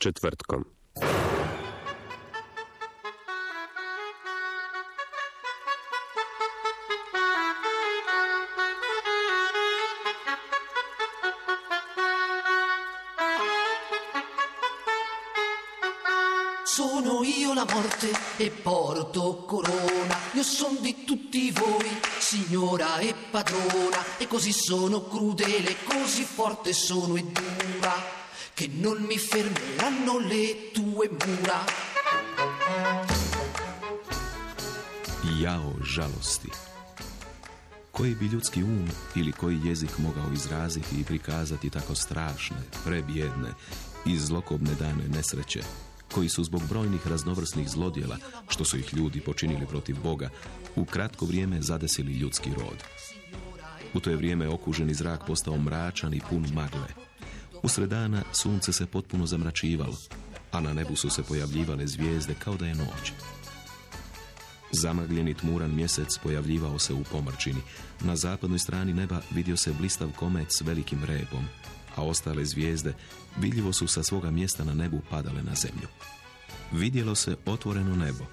Četvrtkom. Sono io la morte e porto corona. Io son di tutti voi, signora e padrona. E così sono crudele, così forte sono e dura, che non mi fermeranno le tue mura. Jao žalosti. Koji bi ljudski um ili koji jezik mogao izraziti i prikazati tako strašne, prebjedne i zlokobne dane nesreće, koji su zbog brojnih raznovrsnih zlodjela, što su ih ljudi počinili protiv Boga, u kratko vrijeme zadesili ljudski rod. U to je vrijeme okuženi zrak postao mračan i pun magle. Usred dana sunce se potpuno zamračivalo, a na nebu su se pojavljivale zvijezde kao da je noć. Zamagljeni tmuran mjesec pojavljivao se u pomrčini. Na zapadnoj strani neba vidio se blistav komet s velikim repom, a ostale zvijezde vidljivo su sa svoga mjesta na nebu padale na zemlju. Vidjelo se otvoreno nebo,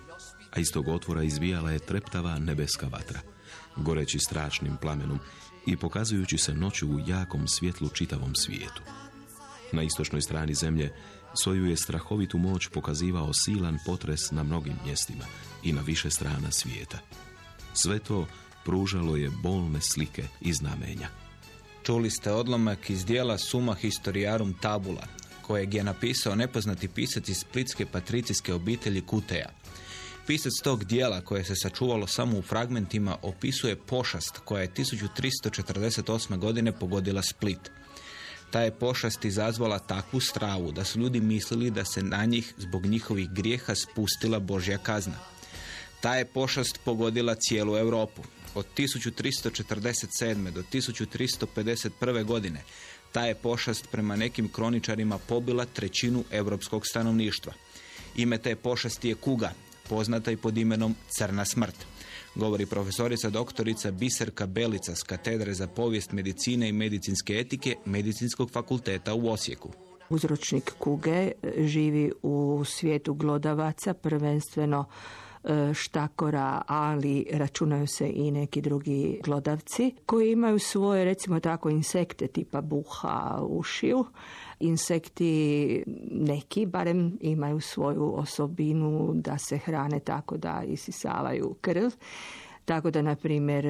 a iz tog otvora izvijala je treptava nebeska vatra, goreći strašnim plamenom i pokazujući se noću u jakom svjetlu čitavom svijetu. Na istočnoj strani zemlje svoju je strahovitu moć pokazivao silan potres na mnogim mjestima i na više strana svijeta. Sve to pružalo je bolne slike i znamenja. Čuli ste odlomak iz dijela Suma Historiarum Tabula, kojeg je napisao nepoznati pisac iz splitske patricijske obitelji Kuteja. Pisac tog dijela, koje se sačuvalo samo u fragmentima, opisuje pošast koja je 1348. godine pogodila Split. Ta je pošast izazvala takvu stravu da su ljudi mislili da se na njih zbog njihovih grijeha spustila Božja kazna. Ta je pošast pogodila cijelu Europu. Od 1347. do 1351. godine ta je pošast prema nekim kroničarima pobila trećinu europskog stanovništva. Ime te pošasti je kuga, poznata i pod imenom Crna smrt. Govori profesorica doktorica Biserka Belica s katedre za povijest medicine i medicinske etike Medicinskog fakulteta u Osijeku. Uzročnik kuge živi u svijetu glodavaca, prvenstveno e, štakora, ali računaju se i neki drugi glodavci koji imaju svoje, recimo tako, insekte tipa buha, ušiju. Insekti neki barem imaju svoju osobinu da se hrane tako da isisavaju krv. Tako da, na primjer,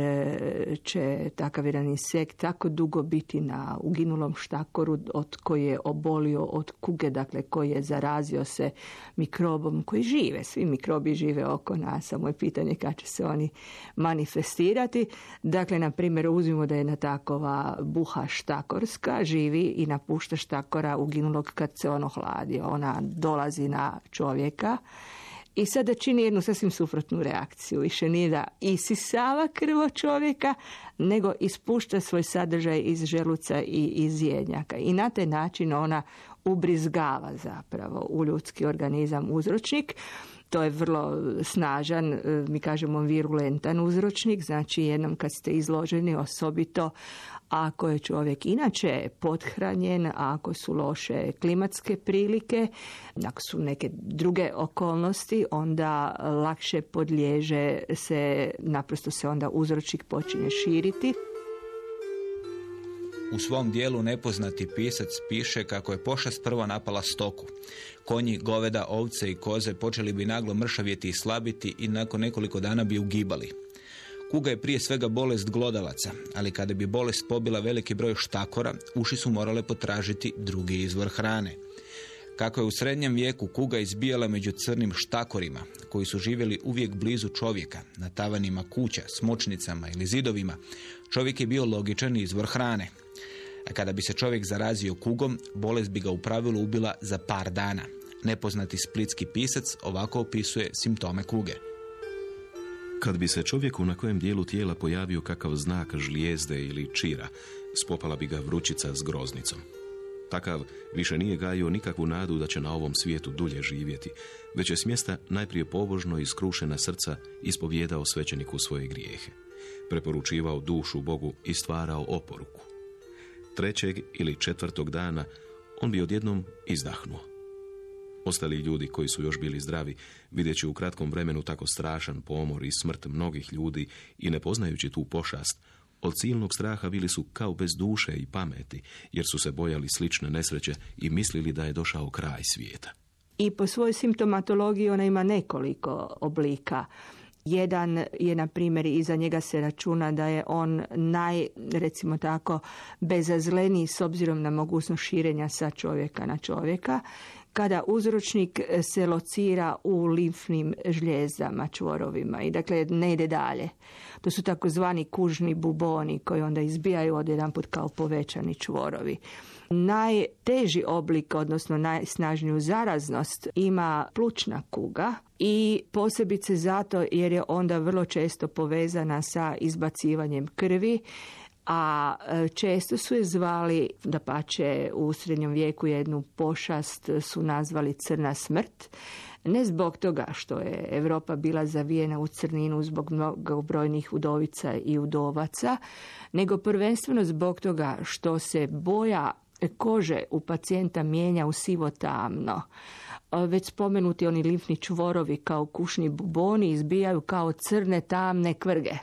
će takav jedan insekt tako dugo biti na uginulom štakoru od koji je obolio od kuge, dakle koji je zarazio se mikrobom koji žive. Svi mikrobi žive oko nas, samo je pitanje kad će se oni manifestirati. Dakle, na primjer, uzmimo da je jedna takova buha štakorska, živi i napušta štakora uginulog kad se ono hladi. Ona dolazi na čovjeka i sada čini jednu sasvim suprotnu reakciju. Više nije da isisava krvo čovjeka, nego ispušta svoj sadržaj iz želuca i iz jenjaka. I na taj način ona ubrizgava zapravo u ljudski organizam uzročnik. To je vrlo snažan, e, mi kažemo virulentan uzročnik, znači jednom kad ste izloženi osobito ako je čovjek inače pothranjen, ako su loše klimatske prilike, ako su neke druge okolnosti, onda lakše podliježe se, naprosto se onda uzročnik počinje širiti. U svom dijelu nepoznati pisac piše kako je pošast prvo napala stoku. Konji, goveda, ovce i koze počeli bi naglo mršavjeti i slabiti i nakon nekoliko dana bi ugibali. Kuga je prije svega bolest glodavaca, ali kada bi bolest pobila veliki broj štakora, uši su morale potražiti drugi izvor hrane. Kako je u srednjem vijeku kuga izbijala među crnim štakorima, koji su živjeli uvijek blizu čovjeka, na tavanima kuća, smočnicama ili zidovima, čovjek je bio logičan izvor hrane. A kada bi se čovjek zarazio kugom, bolest bi ga u pravilu ubila za par dana. Nepoznati splitski pisac ovako opisuje simptome kuge. Kad bi se čovjeku na kojem dijelu tijela pojavio kakav znak žlijezde ili čira, spopala bi ga vrućica s groznicom. Takav više nije gajio nikakvu nadu da će na ovom svijetu dulje živjeti, već je smjesta najprije pobožno i skrušena srca ispovjedao svećeniku svoje grijehe. Preporučivao dušu Bogu i stvarao oporuku. Trećeg ili četvrtog dana on bi odjednom izdahnuo. Ostali ljudi koji su još bili zdravi, vidjeći u kratkom vremenu tako strašan pomor i smrt mnogih ljudi i ne poznajući tu pošast, od silnog straha bili su kao bez duše i pameti, jer su se bojali slične nesreće i mislili da je došao kraj svijeta. I po svojoj simptomatologiji ona ima nekoliko oblika. Jedan je, na primjer, iza njega se računa da je on naj, recimo tako, bezazleniji s obzirom na mogućnost širenja sa čovjeka na čovjeka kada uzročnik se locira u limfnim žljezdama, čvorovima i dakle ne ide dalje. To su takozvani kužni buboni koji onda izbijaju odjedanput kao povećani čvorovi. Najteži oblik, odnosno najsnažniju zaraznost ima plućna kuga i posebice zato jer je onda vrlo često povezana sa izbacivanjem krvi a e, često su je zvali, da pače u srednjem vijeku jednu pošast su nazvali crna smrt, ne zbog toga što je Europa bila zavijena u crninu zbog mnogobrojnih udovica i udovaca, nego prvenstveno zbog toga što se boja kože u pacijenta mijenja u sivo tamno. Već spomenuti oni limfni čvorovi kao kušni buboni izbijaju kao crne tamne kvrge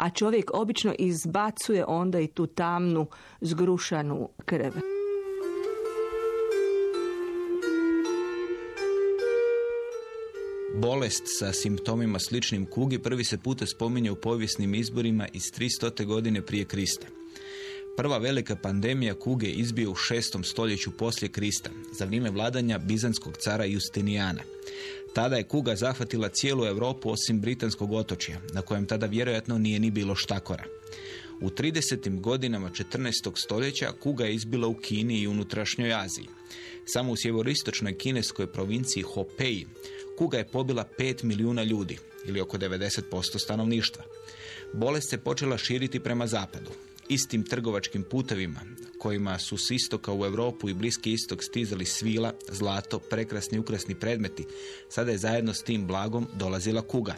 a čovjek obično izbacuje onda i tu tamnu zgrušanu krv. Bolest sa simptomima sličnim kugi prvi se puta spominje u povijesnim izborima iz 300. godine prije Krista. Prva velika pandemija kuge izbije u šestom stoljeću poslije Krista, za vrijeme vladanja bizanskog cara Justinijana. Tada je kuga zahvatila cijelu Europu osim britanskog otočja, na kojem tada vjerojatno nije ni bilo štakora. U 30. godinama 14. stoljeća kuga je izbila u Kini i unutrašnjoj Aziji. Samo u sjevoristočnoj kineskoj provinciji Hopei kuga je pobila 5 milijuna ljudi, ili oko 90% stanovništva. Bolest se počela širiti prema zapadu istim trgovačkim putevima kojima su s istoka u Europu i Bliski istok stizali svila, zlato, prekrasni ukrasni predmeti, sada je zajedno s tim blagom dolazila kuga.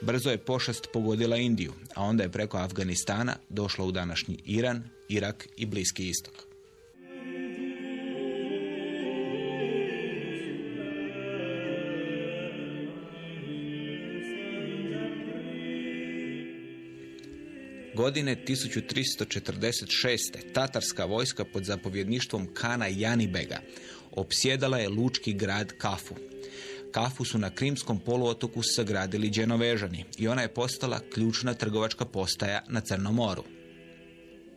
Brzo je pošast pogodila Indiju, a onda je preko Afganistana došla u današnji Iran, Irak i Bliski istok. Godine 1346. tatarska vojska pod zapovjedništvom Kana Janibega opsjedala je lučki grad Kafu. Kafu su na Krimskom poluotoku sagradili dženovežani i ona je postala ključna trgovačka postaja na Crnom moru.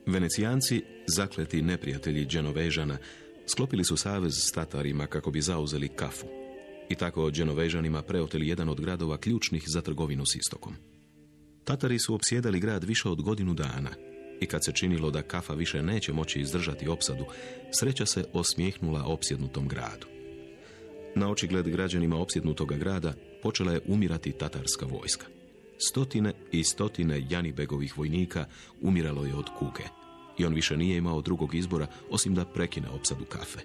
Venecijanci, zakleti neprijatelji dženovežana, sklopili su savez s Tatarima kako bi zauzeli Kafu i tako dženovežanima preoteli jedan od gradova ključnih za trgovinu s istokom. Tatari su opsjedali grad više od godinu dana i kad se činilo da kafa više neće moći izdržati opsadu, sreća se osmijehnula opsjednutom gradu. Na očigled građanima opsjednutoga grada počela je umirati tatarska vojska. Stotine i stotine Janibegovih vojnika umiralo je od kuke i on više nije imao drugog izbora osim da prekine opsadu kafe.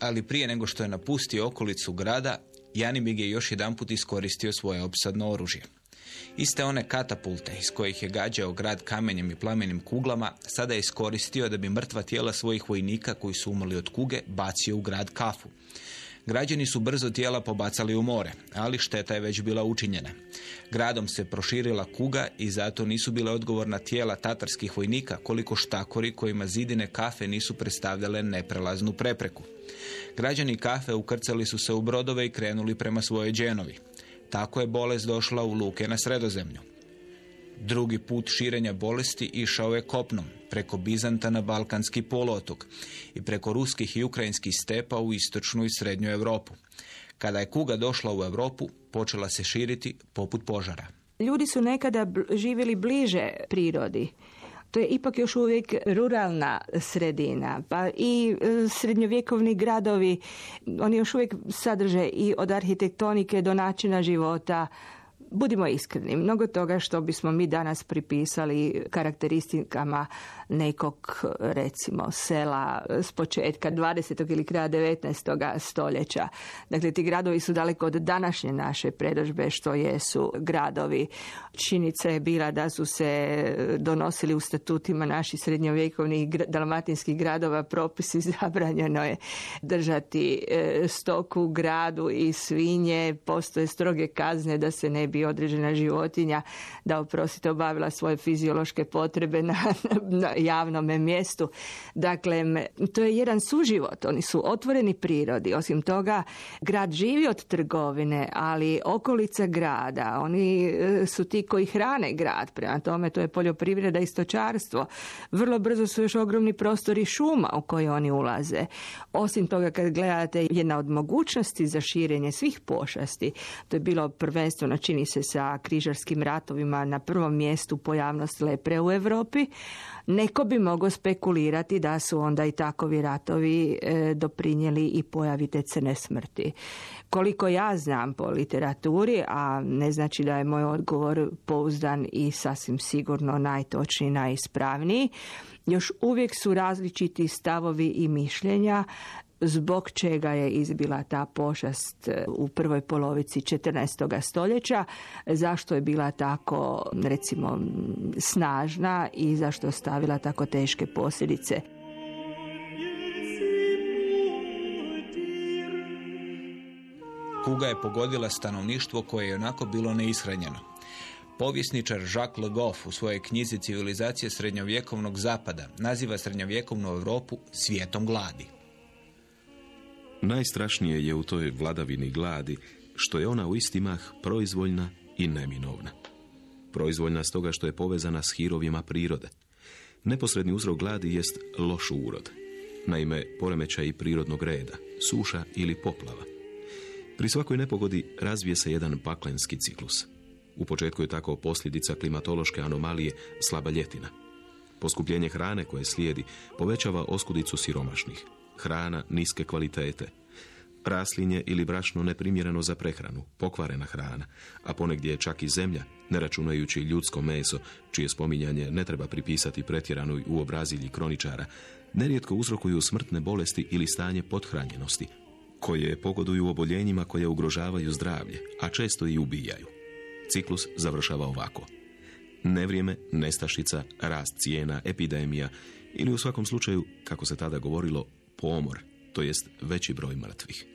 Ali prije nego što je napustio okolicu grada, Janibeg je još jedanput iskoristio svoje opsadno oružje. Iste one katapulte iz kojih je gađao grad kamenjem i plamenim kuglama, sada je iskoristio da bi mrtva tijela svojih vojnika koji su umrli od kuge bacio u grad Kafu. Građani su brzo tijela pobacali u more, ali šteta je već bila učinjena. Gradom se proširila kuga i zato nisu bile odgovorna tijela tatarskih vojnika koliko štakori kojima zidine kafe nisu predstavljale neprelaznu prepreku. Građani kafe ukrcali su se u brodove i krenuli prema svojoj dženovi. Tako je bolest došla u luke na sredozemlju. Drugi put širenja bolesti išao je kopnom, preko Bizanta na Balkanski poluotok i preko ruskih i ukrajinskih stepa u istočnu i srednju Europu. Kada je kuga došla u Europu, počela se širiti poput požara. Ljudi su nekada živjeli bliže prirodi. To je ipak još uvijek ruralna sredina, pa i e, srednjovjekovni gradovi, oni još uvijek sadrže i od arhitektonike do načina života, budimo iskreni, mnogo toga što bismo mi danas pripisali karakteristikama nekog recimo sela s početka 20. ili kraja 19. stoljeća. Dakle, ti gradovi su daleko od današnje naše predožbe što jesu gradovi. Činica je bila da su se donosili u statutima naših srednjovjekovnih dalmatinskih gradova propisi zabranjeno je držati e, stoku u gradu i svinje. Postoje stroge kazne da se ne bi određena životinja da oprostite obavila svoje fiziološke potrebe na, na javnom mjestu. Dakle, to je jedan suživot. Oni su otvoreni prirodi. Osim toga, grad živi od trgovine, ali okolica grada, oni e, su ti koji hrane grad. Prema tome, to je poljoprivreda i stočarstvo. Vrlo brzo su još ogromni prostori šuma u koje oni ulaze. Osim toga, kad gledate jedna od mogućnosti za širenje svih pošasti, to je bilo prvenstveno, čini se, sa križarskim ratovima na prvom mjestu pojavnost lepre u Europi, Neko bi mogao spekulirati da su onda i takovi ratovi e, doprinijeli i pojavi te crne smrti. Koliko ja znam po literaturi, a ne znači da je moj odgovor pouzdan i sasvim sigurno najtočniji, najispravniji, još uvijek su različiti stavovi i mišljenja zbog čega je izbila ta pošast e, u prvoj polovici 14. stoljeća, zašto je bila tako, recimo, snažna i zašto je ostavila tako teške posljedice. Kuga je pogodila stanovništvo koje je onako bilo neishranjeno. Povjesničar Jacques Le Goff u svojoj knjizi Civilizacije srednjovjekovnog zapada naziva srednjovjekovnu Europu svijetom gladi. Najstrašnije je u toj vladavini gladi što je ona u isti mah proizvoljna i neminovna. Proizvoljna stoga što je povezana s hirovima prirode. Neposredni uzrok gladi jest loš urod. Naime, poremećaj prirodnog reda, suša ili poplava. Pri svakoj nepogodi razvije se jedan paklenski ciklus. U početku je tako posljedica klimatološke anomalije slaba ljetina. Poskupljenje hrane koje slijedi povećava oskudicu siromašnih – hrana niske kvalitete, raslinje ili brašno neprimjereno za prehranu, pokvarena hrana, a ponegdje je čak i zemlja, ne računajući ljudsko meso, čije spominjanje ne treba pripisati pretjeranoj uobrazilji kroničara, nerijetko uzrokuju smrtne bolesti ili stanje pothranjenosti, koje pogoduju oboljenjima koje ugrožavaju zdravlje, a često i ubijaju. Ciklus završava ovako. Nevrijeme, nestašica, rast cijena, epidemija ili u svakom slučaju, kako se tada govorilo, pomor, to jest veći broj mrtvih.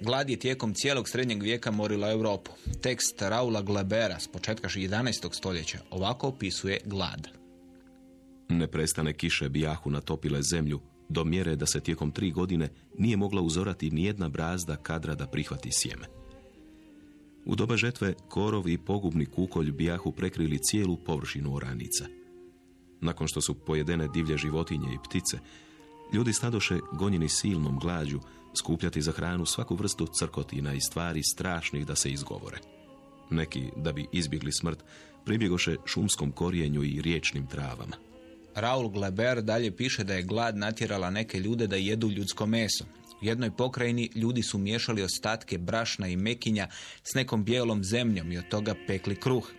Glad je tijekom cijelog srednjeg vijeka morila Europu. Tekst Raula Glebera s početka 11. stoljeća ovako opisuje glad. Neprestane kiše bijahu natopile zemlju do mjere da se tijekom tri godine nije mogla uzorati nijedna brazda kadra da prihvati sjeme. U doba žetve korov i pogubni kukolj bijahu prekrili cijelu površinu oranica. Nakon što su pojedene divlje životinje i ptice, Ljudi stadoše gonjeni silnom glađu skupljati za hranu svaku vrstu crkotina i stvari strašnih da se izgovore. Neki, da bi izbjegli smrt, pribjegoše šumskom korijenju i riječnim travama. Raul Gleber dalje piše da je glad natjerala neke ljude da jedu ljudsko meso. U jednoj pokrajini ljudi su miješali ostatke brašna i mekinja s nekom bijelom zemljom i od toga pekli kruh.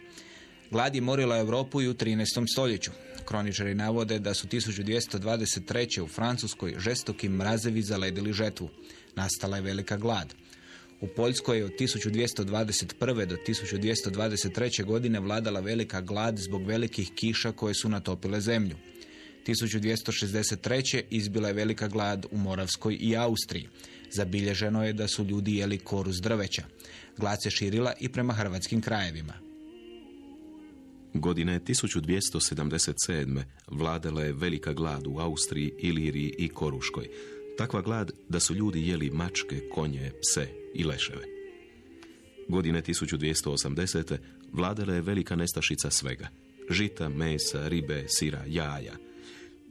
Glad je morila Europu i u 13. stoljeću. Kroničari navode da su 1223. u Francuskoj žestoki mrazevi zaledili žetvu. Nastala je velika glad. U Poljskoj je od 1221. do 1223. godine vladala velika glad zbog velikih kiša koje su natopile zemlju. 1263. izbila je velika glad u Moravskoj i Austriji. Zabilježeno je da su ljudi jeli koru s drveća. Glad se širila i prema hrvatskim krajevima. Godine 1277. vladala je velika glad u Austriji, Iliriji i Koruškoj. Takva glad da su ljudi jeli mačke, konje, pse i leševe. Godine 1280. vladala je velika nestašica svega. Žita, mesa, ribe, sira, jaja.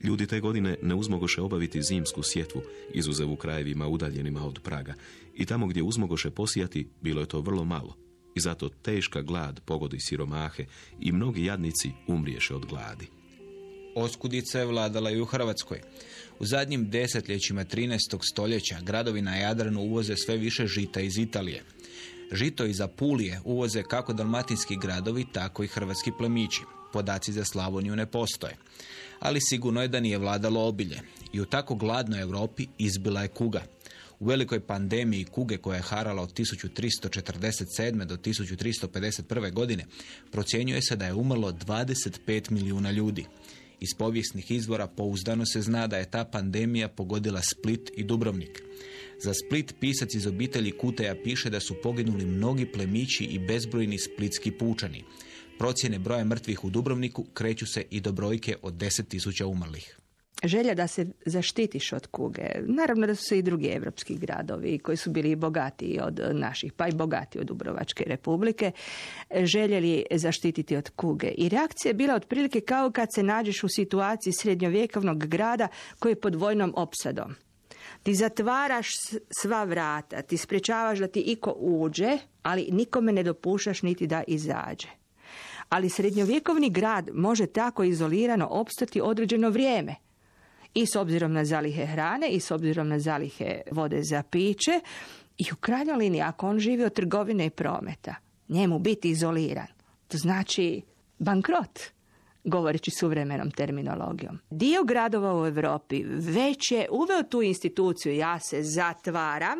Ljudi te godine ne uzmogoše obaviti zimsku sjetvu, izuzev u krajevima udaljenima od Praga. I tamo gdje uzmogoše posijati, bilo je to vrlo malo. I zato teška glad pogodi siromahe i mnogi jadnici umriješe od gladi. Oskudica je vladala i u Hrvatskoj. U zadnjim desetljećima 13. stoljeća gradovi na Jadranu uvoze sve više žita iz Italije. Žito iz Apulije uvoze kako dalmatinski gradovi, tako i hrvatski plemići. Podaci za Slavoniju ne postoje. Ali sigurno je da nije vladalo obilje. I u tako gladnoj Europi izbila je kuga. U velikoj pandemiji kuge koja je harala od 1347. do 1351. godine procjenjuje se da je umrlo 25 milijuna ljudi. Iz povijesnih izvora pouzdano se zna da je ta pandemija pogodila Split i Dubrovnik. Za Split pisac iz obitelji Kuteja piše da su poginuli mnogi plemići i bezbrojni splitski pučani. Procjene broja mrtvih u Dubrovniku kreću se i do brojke od 10.000 umrlih želja da se zaštitiš od kuge. Naravno da su se i drugi evropski gradovi koji su bili bogatiji od naših, pa i bogatiji od Dubrovačke republike, željeli zaštititi od kuge. I reakcija je bila otprilike kao kad se nađeš u situaciji srednjovjekovnog grada koji je pod vojnom opsadom. Ti zatvaraš sva vrata, ti sprečavaš da ti iko uđe, ali nikome ne dopuštaš niti da izađe. Ali srednjovjekovni grad može tako izolirano opstati određeno vrijeme – i s obzirom na zalihe hrane i s obzirom na zalihe vode za piće i u krajnjoj liniji ako on živi od trgovine i prometa, njemu biti izoliran, to znači bankrot govoreći suvremenom terminologijom. Dio gradova u Europi već je uveo tu instituciju, ja se zatvaram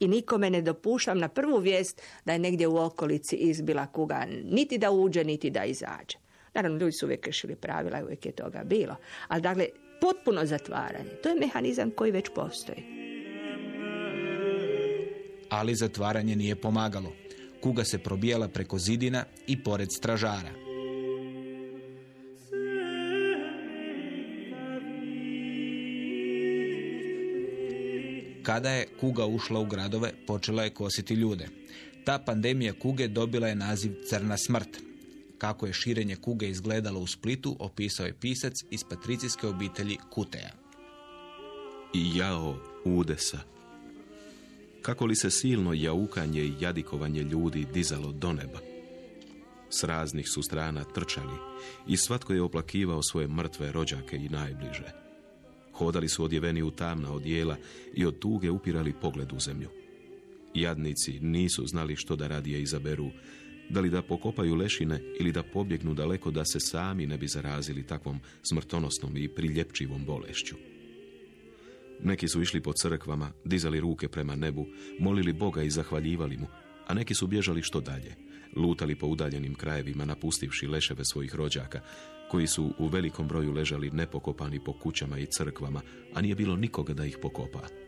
i nikome ne dopuštam na prvu vijest da je negdje u okolici izbila kuga, niti da uđe, niti da izađe. Naravno, ljudi su uvijek kršili pravila i uvijek je toga bilo. Ali dakle, potpuno zatvaranje. To je mehanizam koji već postoji. Ali zatvaranje nije pomagalo. Kuga se probijala preko zidina i pored stražara. Kada je kuga ušla u gradove, počela je kositi ljude. Ta pandemija kuge dobila je naziv Crna smrt. Kako je širenje kuge izgledalo u Splitu, opisao je pisac iz patricijske obitelji Kuteja. I jao udesa. Kako li se silno jaukanje i jadikovanje ljudi dizalo do neba. S raznih su strana trčali i svatko je oplakivao svoje mrtve rođake i najbliže. Hodali su odjeveni u tamna odijela i od tuge upirali pogled u zemlju. Jadnici nisu znali što da radije izaberu, da li da pokopaju lešine ili da pobjegnu daleko da se sami ne bi zarazili takvom smrtonosnom i priljepčivom bolešću. Neki su išli po crkvama, dizali ruke prema nebu, molili Boga i zahvaljivali mu, a neki su bježali što dalje, lutali po udaljenim krajevima napustivši leševe svojih rođaka, koji su u velikom broju ležali nepokopani po kućama i crkvama, a nije bilo nikoga da ih pokopa.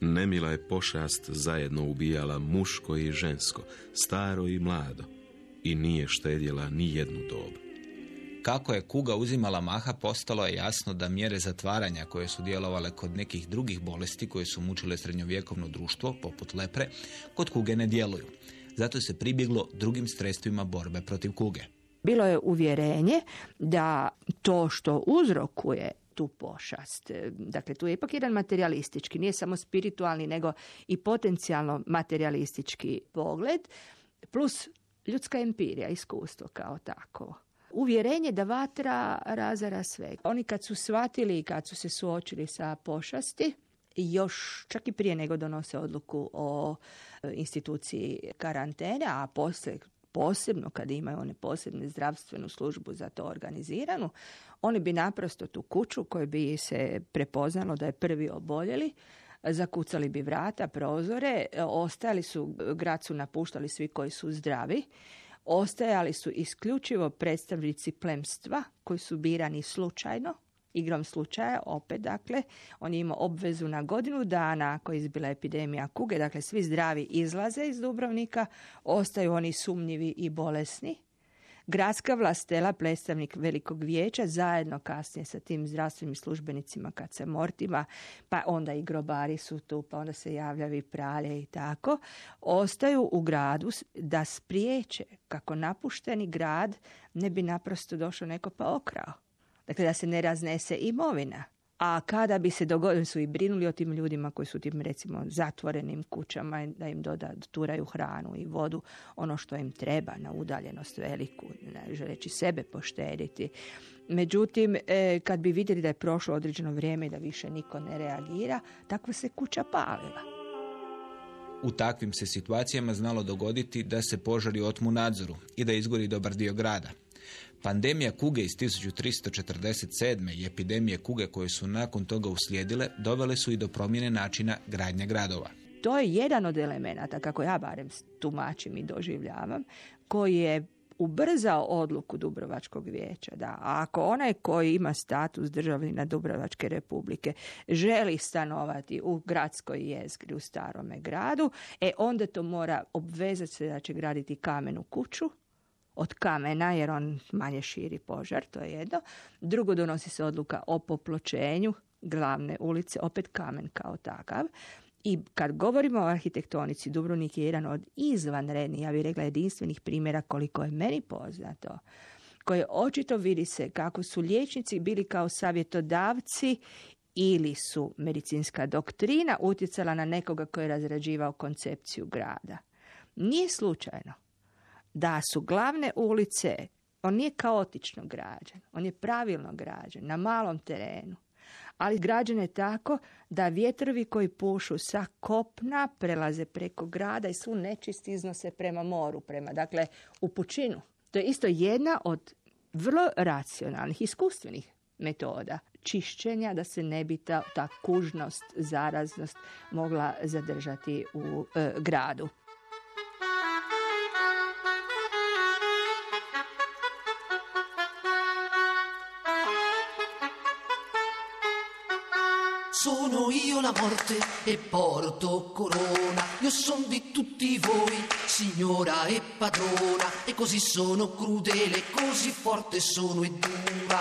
Nemila je pošast zajedno ubijala muško i žensko, staro i mlado i nije štedjela ni jednu dob. Kako je kuga uzimala maha, postalo je jasno da mjere zatvaranja koje su djelovale kod nekih drugih bolesti koje su mučile srednjovjekovno društvo, poput lepre, kod kuge ne djeluju. Zato se pribjeglo drugim sredstvima borbe protiv kuge. Bilo je uvjerenje da to što uzrokuje tu pošast. E, dakle, tu je ipak jedan materialistički, nije samo spiritualni, nego i potencijalno materialistički pogled, plus ljudska empirija, iskustvo kao tako. Uvjerenje da vatra razara sve. Oni kad su shvatili i kad su se suočili sa pošasti, još čak i prije nego donose odluku o e, instituciji karantene, a poslije posebno kad imaju one posebne zdravstvenu službu za to organiziranu, oni bi naprosto tu kuću koju bi se prepoznalo da je prvi oboljeli, zakucali bi vrata, prozore, ostali su, grad su napuštali svi koji su zdravi, ostajali su isključivo predstavnici plemstva koji su birani slučajno Igrom slučaja, opet dakle, on je imao obvezu na godinu dana ako je izbila epidemija kuge, dakle svi zdravi izlaze iz Dubrovnika, ostaju oni sumnjivi i bolesni. Gradska vlastela, predstavnik velikog vijeća, zajedno kasnije sa tim zdravstvenim službenicima kad se mortima, pa onda i grobari su tu, pa onda se javljavi pralje i tako, ostaju u gradu da spriječe kako napušteni grad ne bi naprosto došao neko pa okrao. Dakle, da se ne raznese imovina. A kada bi se dogodili, su i brinuli o tim ljudima koji su tim recimo zatvorenim kućama, da im turaju hranu i vodu, ono što im treba na udaljenost veliku, ne želeći sebe poštediti. Međutim, e, kad bi vidjeli da je prošlo određeno vrijeme i da više niko ne reagira, takva se kuća palila. U takvim se situacijama znalo dogoditi da se požari otmu nadzoru i da izgori dobar dio grada. Pandemija kuge iz 1347. i epidemije kuge koje su nakon toga uslijedile dovele su i do promjene načina gradnje gradova. To je jedan od elemenata, kako ja barem tumačim i doživljavam, koji je ubrzao odluku Dubrovačkog vijeća. Da, ako onaj koji ima status državnina Dubrovačke republike želi stanovati u gradskoj jezgri u starome gradu, e onda to mora obvezati se da će graditi kamenu kuću, od kamena jer on manje širi požar, to je jedno. Drugo donosi se odluka o popločenju glavne ulice, opet kamen kao takav. I kad govorimo o arhitektonici, Dubrovnik je jedan od izvanrednih, ja bih rekla jedinstvenih primjera koliko je meni poznato, koje očito vidi se kako su liječnici bili kao savjetodavci ili su medicinska doktrina utjecala na nekoga koji je razrađivao koncepciju grada. Nije slučajno da su glavne ulice, on nije kaotično građen, on je pravilno građen, na malom terenu. Ali građen je tako da vjetrovi koji pušu sa kopna prelaze preko grada i svu nečist iznose prema moru, prema, dakle, u pučinu. To je isto jedna od vrlo racionalnih, iskustvenih metoda čišćenja da se ne bi ta, ta kužnost, zaraznost mogla zadržati u e, gradu. Morte e porto corona. Io son di tutti voi, signora e padrona. E così sono crudele, così forte sono e dura,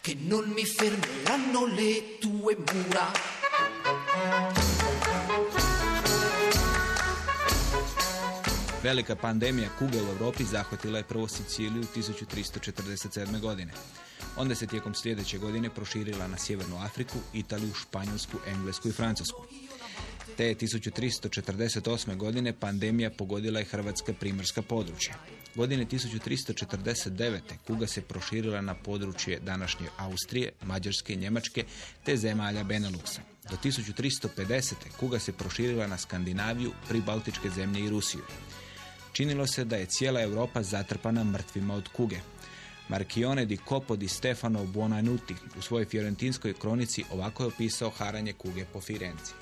che non mi fermeranno le tue mura. Velika pandemija kuge u Europi zahvatila je prvo Siciliju 1347. godine. Onda se tijekom sljedeće godine proširila na Sjevernu Afriku, Italiju, Španjolsku, Englesku i Francusku. Te 1348. godine pandemija pogodila je Hrvatska primorska područja. Godine 1349. kuga se proširila na područje današnje Austrije, Mađarske Njemačke te zemalja Beneluxa. Do 1350. kuga se proširila na Skandinaviju, Pribaltičke zemlje i Rusiju. Činilo se da je cijela Europa zatrpana mrtvima od kuge. Marchione di Copo di Stefano Buonanuti u svojoj fiorentinskoj kronici ovako je opisao haranje kuge po Firenci.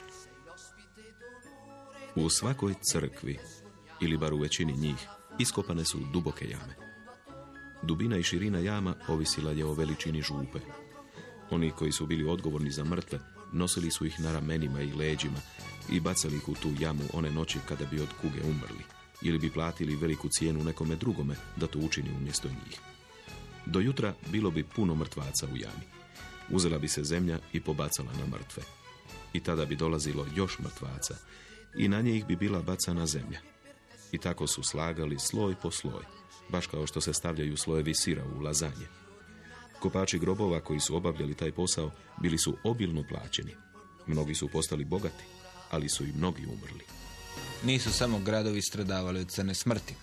U svakoj crkvi, ili bar u većini njih, iskopane su duboke jame. Dubina i širina jama ovisila je o veličini župe. Oni koji su bili odgovorni za mrtve, nosili su ih na ramenima i leđima i bacali ih u tu jamu one noći kada bi od kuge umrli, ili bi platili veliku cijenu nekome drugome da to učini umjesto njih. Do jutra bilo bi puno mrtvaca u jami. Uzela bi se zemlja i pobacala na mrtve. I tada bi dolazilo još mrtvaca i na njih bi bila bacana zemlja. I tako su slagali sloj po sloj, baš kao što se stavljaju slojevi sira u lazanje. Kopači grobova koji su obavljali taj posao bili su obilno plaćeni. Mnogi su postali bogati, ali su i mnogi umrli. Nisu samo gradovi stradavali od crne smrti.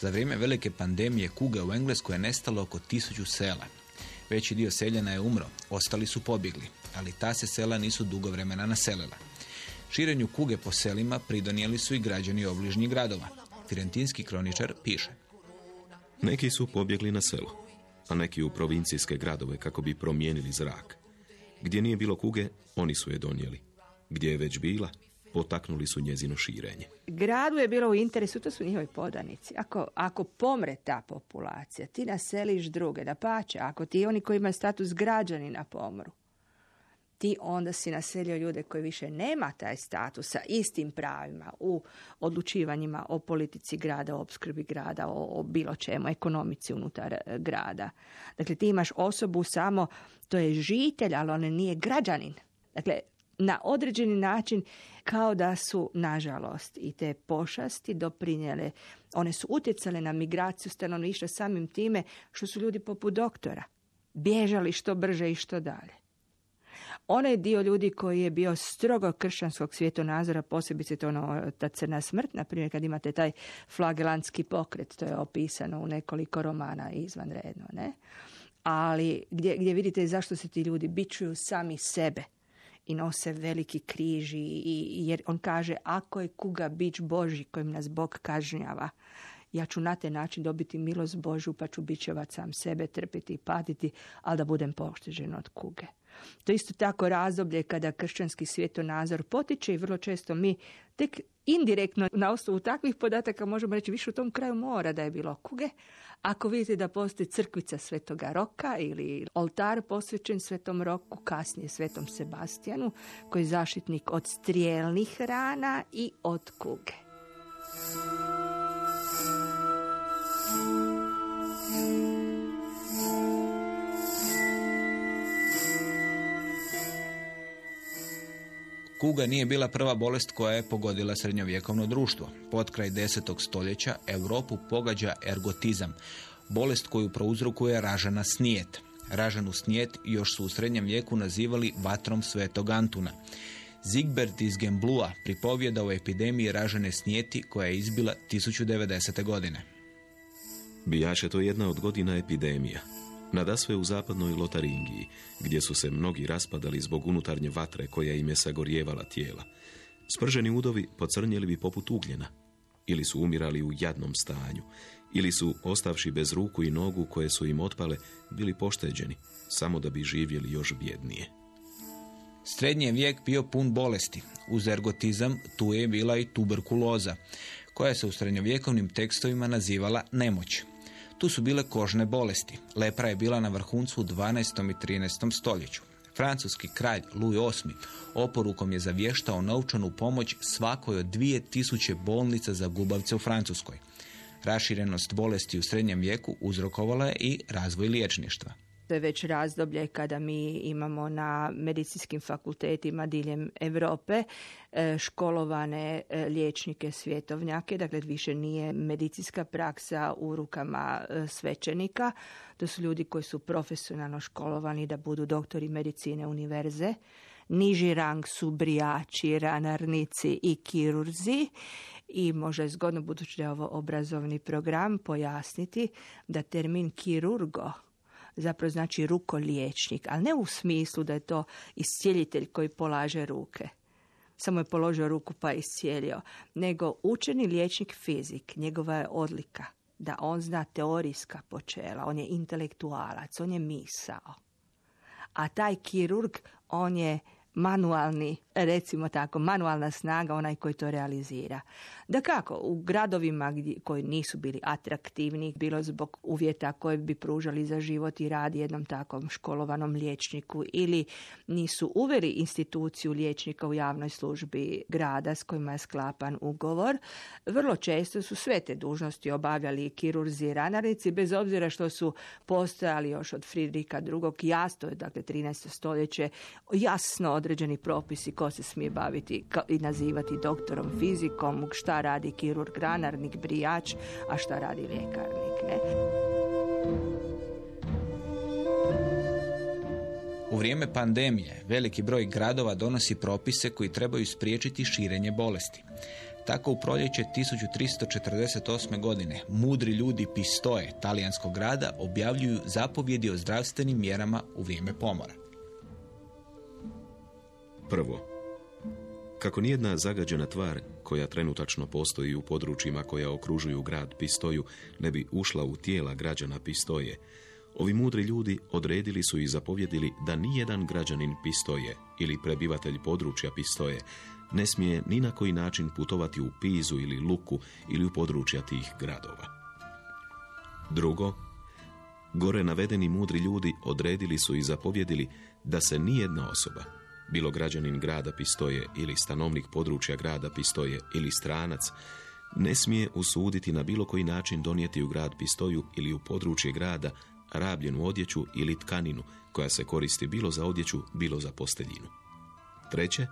Za vrijeme velike pandemije kuga u Engleskoj je nestalo oko tisuću sela. Veći dio seljana je umro, ostali su pobjegli, ali ta se sela nisu dugo vremena naselila. Širenju kuge po selima pridonijeli su i građani obližnjih gradova. Firentinski kroničar piše. Neki su pobjegli na selo, a neki u provincijske gradove kako bi promijenili zrak. Gdje nije bilo kuge, oni su je donijeli. Gdje je već bila, potaknuli su njezino širenje. Gradu je bilo u interesu, to su njihovi podanici. Ako, ako pomre ta populacija, ti naseliš druge, da pače, ako ti oni koji imaju status građanina pomru, ti onda si naselio ljude koji više nema taj status sa istim pravima u odlučivanjima o politici grada, o opskrbi grada, o, o bilo čemu, ekonomici unutar e, grada. Dakle, ti imaš osobu samo, to je žitelj, ali on nije građanin. Dakle, na određeni način kao da su, nažalost, i te pošasti doprinjele, one su utjecale na migraciju stanovništva samim time što su ljudi poput doktora bježali što brže i što dalje. Onaj dio ljudi koji je bio strogo kršćanskog svjetonazora, posebice to ono, ta crna smrt, na primjer kad imate taj flagelantski pokret, to je opisano u nekoliko romana izvanredno, ne? Ali gdje, gdje vidite zašto se ti ljudi bičuju sami sebe i nose veliki križ i, jer on kaže ako je kuga bić Boži kojim nas Bog kažnjava, ja ću na taj način dobiti milost Božu pa ću bićevat sam sebe, trpiti i patiti, ali da budem pošteđen od kuge. To je isto tako razdoblje kada kršćanski svjetonazor potiče i vrlo često mi tek indirektno na osnovu takvih podataka možemo reći više u tom kraju mora da je bilo kuge. Ako vidite da postoji crkvica Svetoga Roka ili oltar posvećen Svetom Roku, kasnije Svetom Sebastijanu, koji je zaštitnik od strijelnih rana i od kuge. Kuga nije bila prva bolest koja je pogodila srednjovjekovno društvo. Pod kraj desetog stoljeća Europu pogađa ergotizam, bolest koju prouzrokuje ražana snijet. Ražanu snijet još su u srednjem vijeku nazivali vatrom svetog Antuna. Zigbert iz Gemblua pripovjeda o epidemiji ražene snijeti koja je izbila 1090. godine. Bijaše to jedna od godina epidemija. Nadasve u zapadnoj Lotaringiji, gdje su se mnogi raspadali zbog unutarnje vatre koja im je sagorjevala tijela. Sprženi udovi pocrnjeli bi poput ugljena, ili su umirali u jadnom stanju, ili su, ostavši bez ruku i nogu koje su im otpale, bili pošteđeni, samo da bi živjeli još bjednije. Srednji je vijek bio pun bolesti. Uz ergotizam tu je bila i tuberkuloza, koja se u srednjovjekovnim tekstovima nazivala nemoć. Tu su bile kožne bolesti. Lepra je bila na vrhuncu u 12. i 13. stoljeću. Francuski kralj Louis VIII oporukom je zavještao novčanu pomoć svakoj od 2000 bolnica za gubavce u Francuskoj. Raširenost bolesti u srednjem vijeku uzrokovala je i razvoj liječništva. To je već razdoblje kada mi imamo na medicinskim fakultetima diljem Europe e, školovane e, liječnike svjetovnjake, dakle više nije medicinska praksa u rukama e, svećenika. To su ljudi koji su profesionalno školovani da budu doktori medicine univerze. Niži rang su brijači, ranarnici i kirurzi i možda je zgodno, budući da je ovo obrazovni program, pojasniti da termin kirurgo zapravo znači rukoliječnik, ali ne u smislu da je to iscijelitelj koji polaže ruke. Samo je položio ruku pa je iscijelio. Nego učeni liječnik fizik, njegova je odlika da on zna teorijska počela, on je intelektualac, on je misao. A taj kirurg, on je manualni, recimo tako, manualna snaga, onaj koji to realizira. Da kako, u gradovima koji nisu bili atraktivni, bilo zbog uvjeta koje bi pružali za život i rad jednom takvom školovanom liječniku ili nisu uveli instituciju liječnika u javnoj službi grada s kojima je sklapan ugovor, vrlo često su sve te dužnosti obavljali kirurzi i ranarnici, bez obzira što su postojali još od Fridrika II. jasno je, dakle 13. stoljeće, jasno određeni propisi ko se smije baviti i nazivati doktorom fizikom, šta radi kirurg, granarnik, brijač, a šta radi ljekarnik. Ne? U vrijeme pandemije veliki broj gradova donosi propise koji trebaju spriječiti širenje bolesti. Tako u proljeće 1348. godine mudri ljudi Pistoje, talijanskog grada, objavljuju zapovjedi o zdravstvenim mjerama u vrijeme pomora. Prvo, kako nijedna zagađena tvar koja trenutačno postoji u područjima koja okružuju grad Pistoju ne bi ušla u tijela građana Pistoje, ovi mudri ljudi odredili su i zapovjedili da nijedan građanin Pistoje ili prebivatelj područja Pistoje ne smije ni na koji način putovati u Pizu ili Luku ili u područja tih gradova. Drugo, gore navedeni mudri ljudi odredili su i zapovjedili da se nijedna osoba, bilo građanin grada Pistoje ili stanovnik područja grada Pistoje ili stranac, ne smije usuditi na bilo koji način donijeti u grad Pistoju ili u područje grada rabljenu odjeću ili tkaninu koja se koristi bilo za odjeću, bilo za posteljinu. Treće,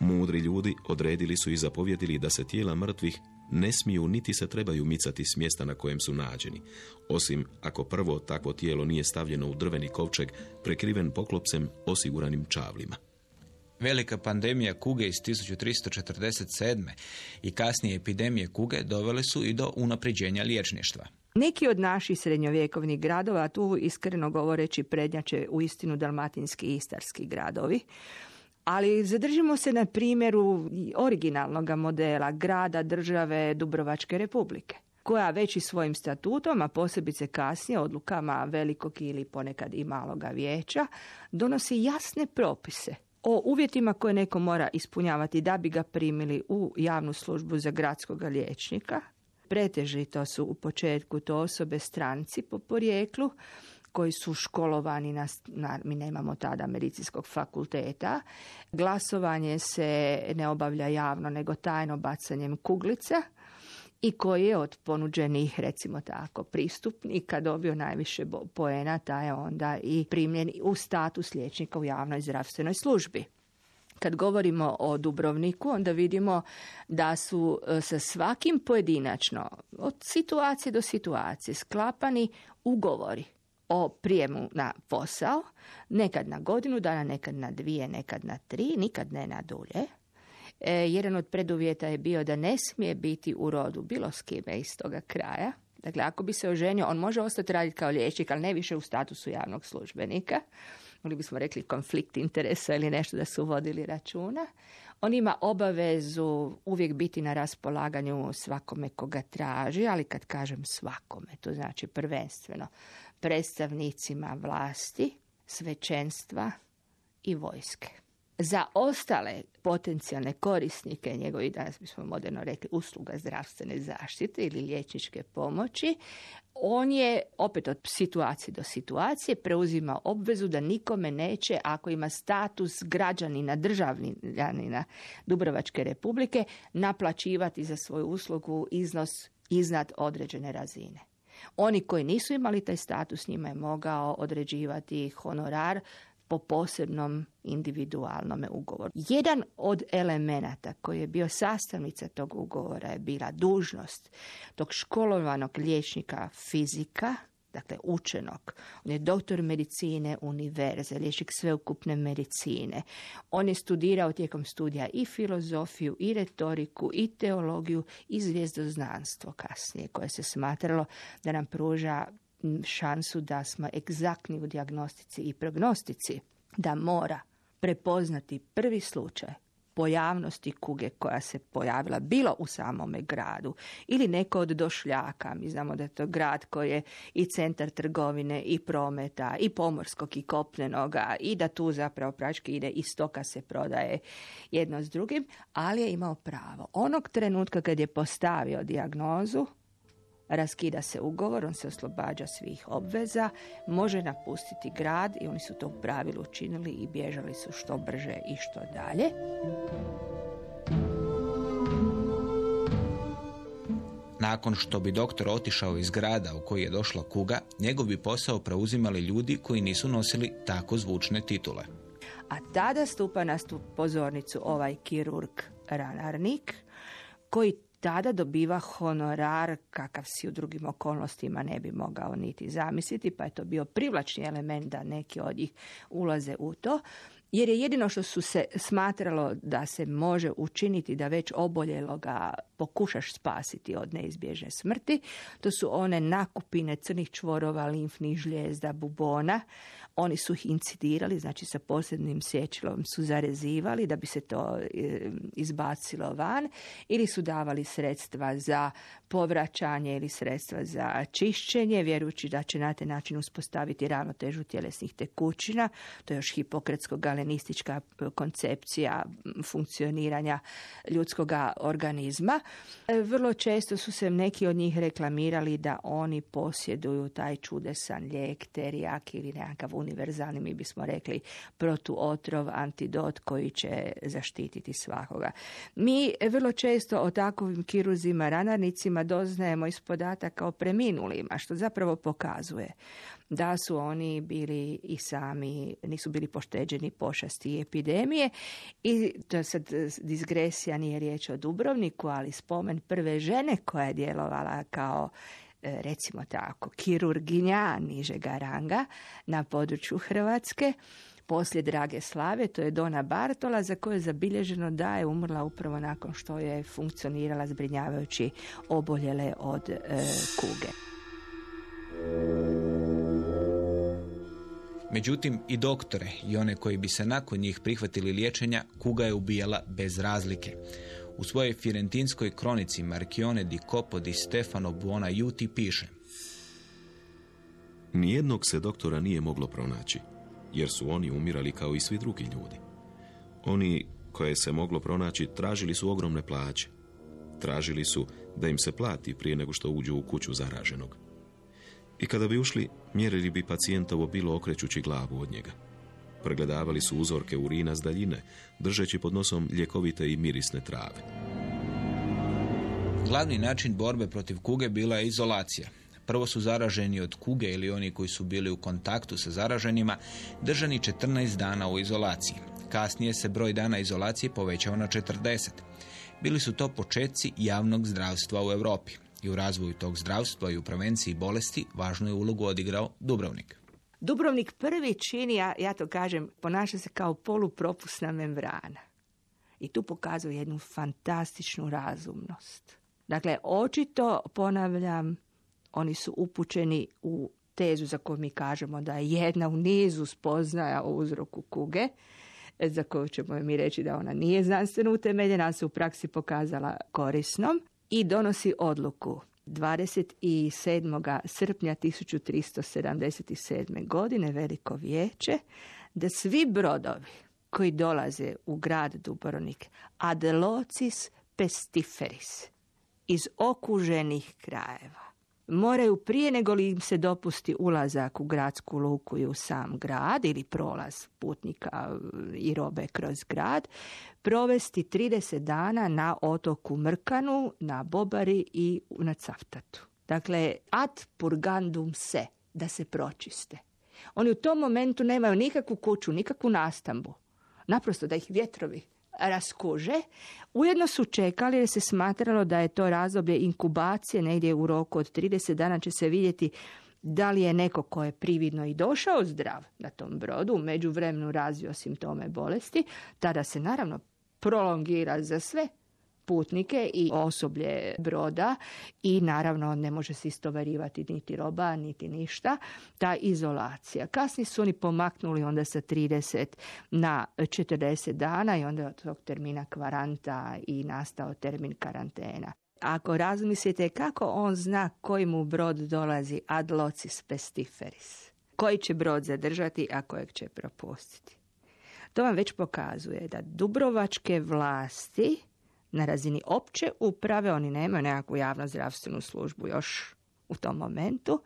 mudri ljudi odredili su i zapovjedili da se tijela mrtvih ne smiju niti se trebaju micati s mjesta na kojem su nađeni, osim ako prvo takvo tijelo nije stavljeno u drveni kovčeg prekriven poklopcem osiguranim čavlima. Velika pandemija kuge iz 1347. i kasnije epidemije kuge dovele su i do unapređenja liječništva. Neki od naših srednjovjekovnih gradova, tu iskreno govoreći prednjače u istinu dalmatinski i istarski gradovi, ali zadržimo se na primjeru originalnog modela grada države Dubrovačke republike koja već i svojim statutom, a posebice kasnije odlukama velikog ili ponekad i maloga vijeća, donosi jasne propise o uvjetima koje neko mora ispunjavati da bi ga primili u javnu službu za gradskog liječnika. Pretežito su u početku to osobe stranci po porijeklu, koji su školovani na, na, mi nemamo tada medicinskog fakulteta. Glasovanje se ne obavlja javno, nego tajno bacanjem kuglica i koji je od ponuđenih, recimo tako, pristupnika dobio najviše poena, taj je onda i primljen u status liječnika u javnoj zdravstvenoj službi. Kad govorimo o Dubrovniku, onda vidimo da su e, sa svakim pojedinačno, od situacije do situacije, sklapani ugovori o prijemu na posao, nekad na godinu dana, nekad na dvije, nekad na tri, nikad ne na dulje. E, jedan od preduvjeta je bio da ne smije biti u rodu bilo s kime iz toga kraja. Dakle, ako bi se oženio, on može ostati raditi kao liječnik, ali ne više u statusu javnog službenika. Mogli bismo rekli konflikt interesa ili nešto da su vodili računa. On ima obavezu uvijek biti na raspolaganju svakome koga traži, ali kad kažem svakome, to znači prvenstveno predstavnicima vlasti, svećenstva i vojske. Za ostale potencijalne korisnike njegovi, danas bismo moderno rekli, usluga zdravstvene zaštite ili liječničke pomoći, on je opet od situacije do situacije preuzima obvezu da nikome neće, ako ima status građanina, državljanina Dubrovačke republike, naplaćivati za svoju uslugu iznos iznad određene razine. Oni koji nisu imali taj status, njima je mogao određivati honorar po posebnom individualnom ugovoru. Jedan od elemenata koji je bio sastavnica tog ugovora je bila dužnost tog školovanog liječnika fizika, dakle učenog. On je doktor medicine univerze, liječnik sveukupne medicine. On je studirao tijekom studija i filozofiju, i retoriku, i teologiju, i zvijezdoznanstvo kasnije, koje se smatralo da nam pruža šansu da smo egzaktni u dijagnostici i prognostici, da mora prepoznati prvi slučaj pojavnosti kuge koja se pojavila bilo u samome gradu ili neko od došljaka. Mi znamo da je to grad koji je i centar trgovine i prometa i pomorskog i kopnenoga i da tu zapravo prački ide i stoka se prodaje jedno s drugim, ali je imao pravo. Onog trenutka kad je postavio dijagnozu, raskida se ugovor, on se oslobađa svih obveza, može napustiti grad i oni su to u pravilu učinili i bježali su što brže i što dalje. Nakon što bi doktor otišao iz grada u koji je došla kuga, njegov bi posao preuzimali ljudi koji nisu nosili tako zvučne titule. A tada stupa na pozornicu ovaj kirurg ranarnik koji tada dobiva honorar kakav si u drugim okolnostima ne bi mogao niti zamisliti, pa je to bio privlačni element da neki od njih ulaze u to. jer je jedino što su se smatralo da se može učiniti da već oboljeloga pokušaš spasiti od neizbježne smrti. To su one nakupine crnih čvorova, limfnih žljezda, bubona. Oni su ih incidirali, znači sa posebnim sjećilom su zarezivali da bi se to e, izbacilo van ili su davali sredstva za povraćanje ili sredstva za čišćenje, vjerujući da će na taj način uspostaviti ravnotežu tjelesnih tekućina. To je još hipokretsko-galenistička koncepcija funkcioniranja ljudskog organizma. E, vrlo često su se neki od njih reklamirali da oni posjeduju taj čudesan lijek, terijak ili nekakav univerzalni, mi bismo rekli, protuotrov, antidot koji će zaštititi svakoga. Mi vrlo često o takovim kiruzima, ranarnicima doznajemo iz podataka o preminulima, što zapravo pokazuje da su oni bili i sami, nisu bili pošteđeni pošasti epidemije i to sad disgresija nije riječ o Dubrovniku, ali spomen prve žene koja je djelovala kao e, recimo tako, kirurginja nižega ranga na području Hrvatske, poslije Drage Slave, to je Dona Bartola, za koju je zabilježeno da je umrla upravo nakon što je funkcionirala zbrinjavajući oboljele od e, kuge. Međutim, i doktore i one koji bi se nakon njih prihvatili liječenja, kuga je ubijala bez razlike. U svojoj firentinskoj kronici Marchione di Copo di Stefano Buona Juti piše Nijednog se doktora nije moglo pronaći, jer su oni umirali kao i svi drugi ljudi. Oni koje se moglo pronaći tražili su ogromne plaće. Tražili su da im se plati prije nego što uđu u kuću zaraženog. I kada bi ušli, mjerili bi pacijentovo bilo okrećući glavu od njega. Pregledavali su uzorke urina s daljine, držeći pod nosom ljekovite i mirisne trave. Glavni način borbe protiv kuge bila je izolacija. Prvo su zaraženi od kuge ili oni koji su bili u kontaktu sa zaraženima držani 14 dana u izolaciji. Kasnije se broj dana izolacije povećao na 40. Bili su to početci javnog zdravstva u Europi i u razvoju tog zdravstva i u prevenciji bolesti važnu je ulogu odigrao Dubrovnik. Dubrovnik prvi čini, ja, ja to kažem, ponaša se kao polupropusna membrana. I tu pokazuje jednu fantastičnu razumnost. Dakle, očito, ponavljam, oni su upućeni u tezu za koju mi kažemo da je jedna u nizu spoznaja o uzroku kuge, za koju ćemo mi reći da ona nije znanstveno utemeljena, se u praksi pokazala korisnom i donosi odluku 27. srpnja 1377. godine Veliko vijeće da svi brodovi koji dolaze u grad Dubrovnik adelocis pestiferis iz okuženih krajeva moraju prije nego li im se dopusti ulazak u gradsku luku i u sam grad ili prolaz putnika i robe kroz grad, provesti 30 dana na otoku Mrkanu, na Bobari i na Caftatu. Dakle, ad purgandum se, da se pročiste. Oni u tom momentu nemaju nikakvu kuću, nikakvu nastambu. Naprosto da ih vjetrovi raskuže. Ujedno su čekali jer se smatralo da je to razdoblje inkubacije, negdje u roku od 30 dana će se vidjeti da li je neko ko je prividno i došao zdrav na tom brodu, međuvremenu razvio simptome bolesti, tada se naravno prolongira za sve putnike i osoblje broda i naravno ne može se istovarivati niti roba, niti ništa, ta izolacija. Kasnije su oni pomaknuli onda sa 30 na 40 dana i onda od tog termina kvaranta i nastao termin karantena. Ako razmislite kako on zna koji mu brod dolazi ad locis pestiferis, koji će brod zadržati, a kojeg će propustiti. To vam već pokazuje da dubrovačke vlasti na razini opće uprave, oni nemaju nekakvu javno zdravstvenu službu još u tom momentu,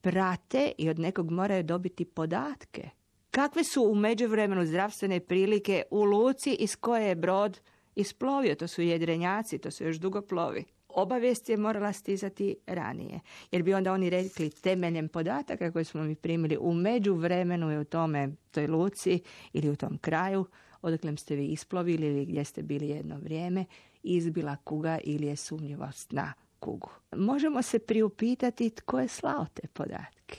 prate i od nekog moraju dobiti podatke. Kakve su u međuvremenu zdravstvene prilike u luci iz koje je brod isplovio? To su jedrenjaci, to su još dugo plovi. Obavijest je morala stizati ranije, jer bi onda oni rekli temeljem podataka koje smo mi primili u međuvremenu i u tome toj luci ili u tom kraju, odakle ste vi isplovili ili gdje ste bili jedno vrijeme, izbila kuga ili je sumnjivost na kugu. Možemo se priupitati tko je slao te podatke.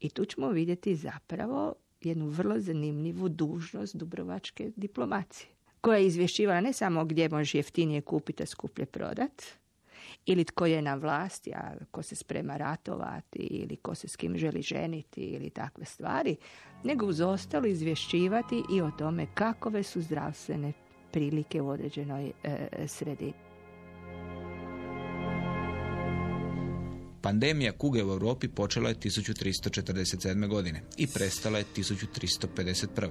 I tu ćemo vidjeti zapravo jednu vrlo zanimljivu dužnost dubrovačke diplomacije koja je izvješćivala ne samo gdje može jeftinije kupiti, a skuplje prodat, ili tko je na vlasti, a ko se sprema ratovati, ili ko se s kim želi ženiti, ili takve stvari, nego uz ostalo izvješćivati i o tome kakove su zdravstvene prilike u određenoj e, sredini. Pandemija kuge u Europi počela je 1347. godine i prestala je 1351.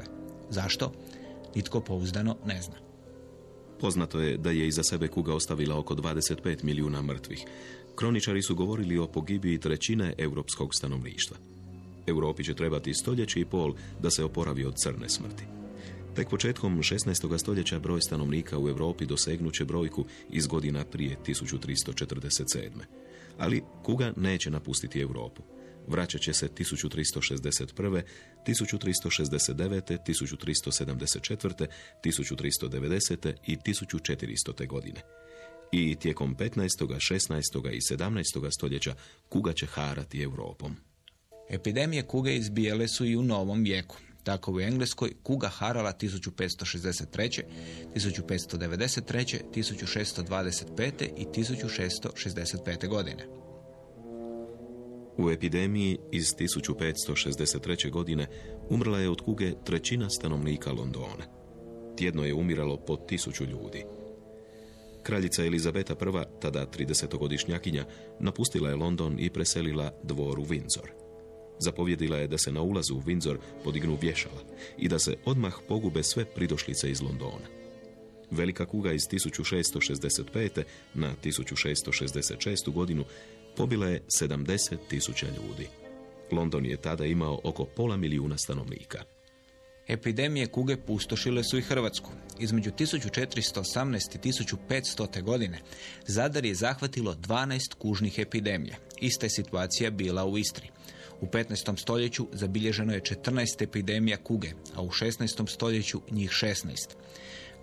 Zašto? Nitko pouzdano ne zna. Poznato je da je iza sebe kuga ostavila oko 25 milijuna mrtvih. Kroničari su govorili o pogibiji trećine europskog stanovništva. Europi će trebati stoljeće i pol da se oporavi od crne smrti. Tek početkom 16. stoljeća broj stanovnika u Europi dosegnuće brojku iz godina prije 1347. Ali kuga neće napustiti Europu. Vraćat će se 1361., 1369., 1374., 1390. i 1400. godine. I tijekom 15., 16. i 17. stoljeća kuga će harati Europom. Epidemije kuge izbijele su i u novom vijeku. Tako u Engleskoj kuga harala 1563., 1593., 1625. i 1665. godine. U epidemiji iz 1563. godine umrla je od kuge trećina stanovnika Londona. Tjedno je umiralo po tisuću ljudi. Kraljica Elizabeta I, tada 30-godišnjakinja, napustila je London i preselila dvor u Windsor. Zapovjedila je da se na ulazu u Windsor podignu vješala i da se odmah pogube sve pridošlice iz Londona. Velika kuga iz 1665. na 1666. godinu pobila je 70 tisuća ljudi. London je tada imao oko pola milijuna stanovnika. Epidemije kuge pustošile su i Hrvatsku. Između 1418. i 1500. godine Zadar je zahvatilo 12 kužnih epidemija. Ista je situacija bila u Istri. U 15. stoljeću zabilježeno je 14 epidemija kuge, a u 16. stoljeću njih 16.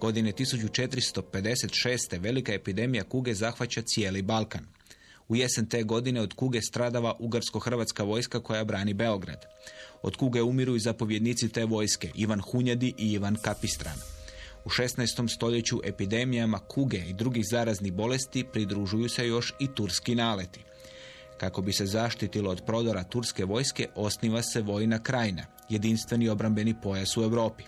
Godine 1456. velika epidemija kuge zahvaća cijeli Balkan. U jesen te godine od kuge stradava ugarsko-hrvatska vojska koja brani Beograd. Od kuge umiru i zapovjednici te vojske, Ivan Hunjadi i Ivan Kapistran. U 16. stoljeću epidemijama kuge i drugih zaraznih bolesti pridružuju se još i turski naleti. Kako bi se zaštitilo od prodora turske vojske, osniva se vojna krajina, jedinstveni obrambeni pojas u Europi.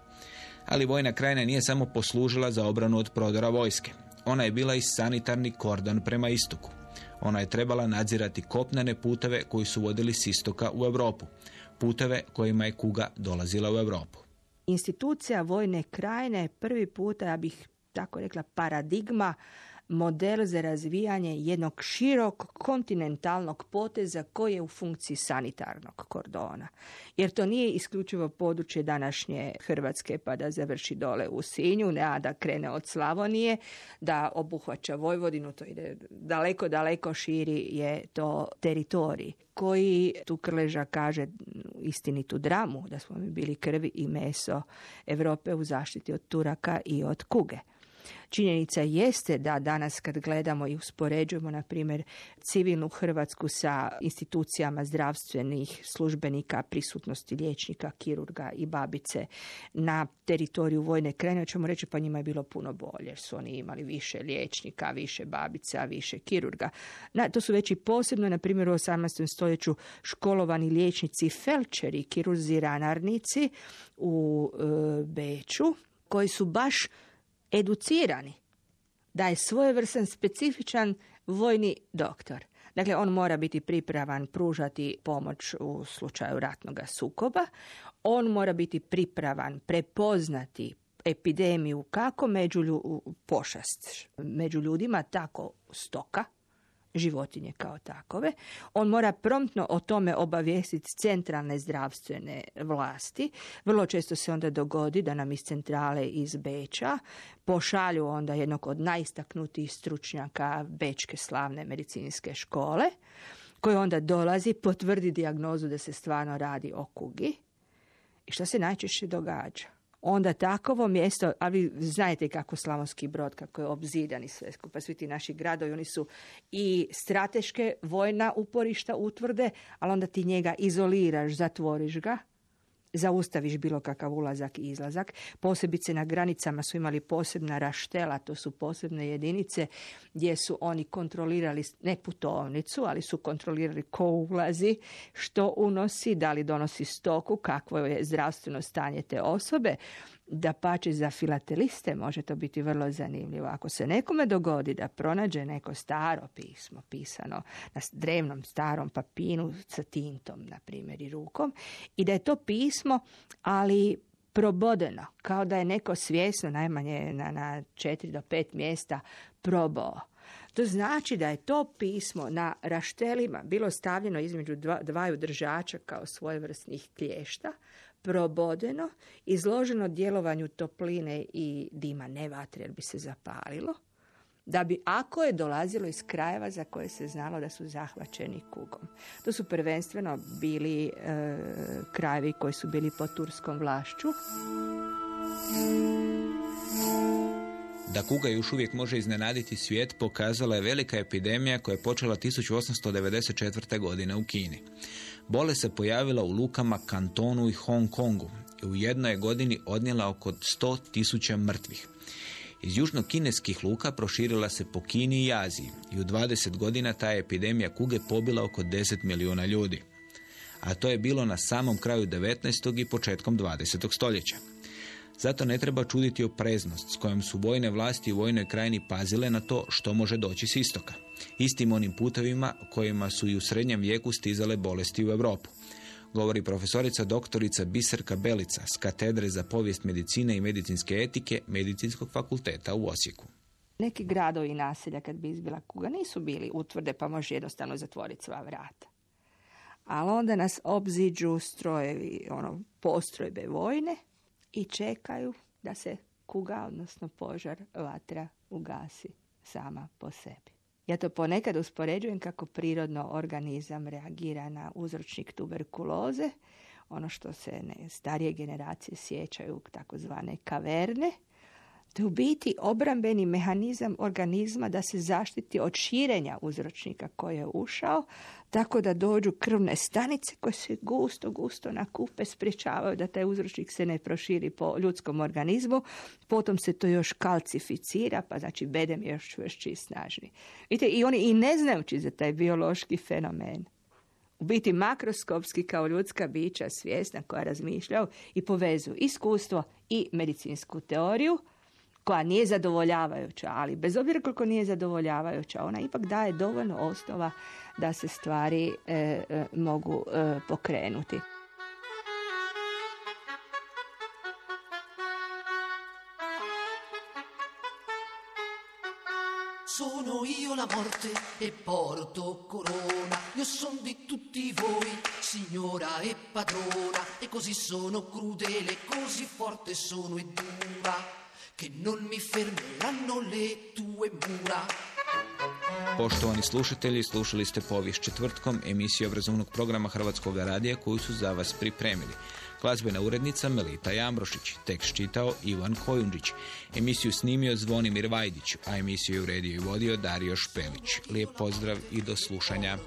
Ali vojna krajina nije samo poslužila za obranu od prodora vojske. Ona je bila i sanitarni kordon prema istoku. Ona je trebala nadzirati kopnene puteve koji su vodili s istoka u Europu. Puteve kojima je kuga dolazila u Europu. Institucija vojne krajine prvi puta, ja bih tako rekla, paradigma model za razvijanje jednog širok kontinentalnog poteza koji je u funkciji sanitarnog kordona. Jer to nije isključivo područje današnje Hrvatske pa da završi dole u Sinju, ne, a da krene od Slavonije, da obuhvaća Vojvodinu, to ide daleko, daleko širi je to teritorij koji tu Krleža kaže istinitu dramu, da smo mi bili krvi i meso Europe u zaštiti od Turaka i od kuge. Činjenica jeste da danas kad gledamo i uspoređujemo, na primjer, civilnu Hrvatsku sa institucijama zdravstvenih službenika, prisutnosti liječnika, kirurga i babice na teritoriju vojne krene, ćemo reći pa njima je bilo puno bolje, jer su oni imali više liječnika, više babica, više kirurga. Na, to su već i posebno, na primjer, u 18. stoljeću školovani liječnici, felčeri, kirurzi, ranarnici u e, Beču, koji su baš educirani da je svojevrstan specifičan vojni doktor. Dakle, on mora biti pripravan pružati pomoć u slučaju ratnog sukoba. On mora biti pripravan prepoznati epidemiju kako među pošast među ljudima, tako stoka, životinje kao takove. On mora promptno o tome obavijestiti centralne zdravstvene vlasti. Vrlo često se onda dogodi da nam iz centrale iz Beča pošalju onda jednog od najistaknutijih stručnjaka Bečke slavne medicinske škole koji onda dolazi, potvrdi dijagnozu da se stvarno radi o kugi. I što se najčešće događa? Onda takovo mjesto, a vi znate kako Slavonski brod, kako je obzidan i sve skupa, svi ti naši gradovi, oni su i strateške vojna uporišta utvrde, ali onda ti njega izoliraš, zatvoriš ga, zaustaviš bilo kakav ulazak i izlazak. Posebice na granicama su imali posebna raštela, to su posebne jedinice gdje su oni kontrolirali ne putovnicu, ali su kontrolirali ko ulazi, što unosi, da li donosi stoku, kakvo je zdravstveno stanje te osobe da pači za filateliste može to biti vrlo zanimljivo. Ako se nekome dogodi da pronađe neko staro pismo pisano na drevnom starom papinu sa tintom, na primjer, i rukom, i da je to pismo, ali probodeno, kao da je neko svjesno najmanje na, na četiri do pet mjesta probao. To znači da je to pismo na raštelima bilo stavljeno između dva, dvaju držača kao svojevrsnih klješta, probodeno, izloženo djelovanju topline i dima, ne vatre jer bi se zapalilo, da bi ako je dolazilo iz krajeva za koje se znalo da su zahvaćeni kugom. To su prvenstveno bili e, krajevi koji su bili pod turskom vlašću. Da kuga još uvijek može iznenaditi svijet pokazala je velika epidemija koja je počela 1894. godine u Kini. Bole se pojavila u lukama Kantonu i Hong Kongu i u jednoj je godini odnijela oko 100 tisuća mrtvih. Iz južno-kineskih luka proširila se po Kini i Aziji i u 20 godina ta epidemija kuge pobila oko 10 milijuna ljudi. A to je bilo na samom kraju 19. i početkom 20. stoljeća. Zato ne treba čuditi opreznost s kojom su vojne vlasti u vojnoj krajini pazile na to što može doći s istoka. Istim onim putovima kojima su i u srednjem vijeku stizale bolesti u Europu. Govori profesorica doktorica Biserka Belica s katedre za povijest medicine i medicinske etike Medicinskog fakulteta u Osijeku. Neki gradovi i naselja kad bi izbila kuga nisu bili utvrde pa može jednostavno zatvoriti sva vrata. Ali onda nas obziđu strojevi, ono, postrojbe vojne i čekaju da se kuga, odnosno požar, vatra ugasi sama po sebi. Ja to ponekad uspoređujem kako prirodno organizam reagira na uzročnik tuberkuloze, ono što se ne, starije generacije sjećaju takozvane kaverne, to je u biti obrambeni mehanizam organizma da se zaštiti od širenja uzročnika koji je ušao, tako da dođu krvne stanice koje se gusto, gusto nakupe, sprječavaju da taj uzročnik se ne proširi po ljudskom organizmu, potom se to još kalcificira, pa znači bedem je još čvršći i snažni. Vidite, i oni i ne znajući za taj biološki fenomen, u biti makroskopski kao ljudska bića svjesna koja razmišljaju i povezuju iskustvo i medicinsku teoriju, koja nije zadovoljavajuća, ali bez obzira koliko nije zadovoljavajuća, ona ipak daje dovoljno osnova da se stvari e, e, mogu e, pokrenuti. Sono io la morte e porto corona, io son di tutti voi, signora e padrona, e così sono crudele, così forte sono e dura. Che non mi fermeranno le tue mura. Poštovani slušatelji, slušali ste povijest četvrtkom emisiju obrazovnog programa Hrvatskog radija koju su za vas pripremili. Glazbena urednica Melita Jambrošić, tekst čitao Ivan Kojundžić, emisiju snimio Zvonimir Vajdić, a emisiju uredio i vodio Dario Špelić. Lijep pozdrav i do slušanja.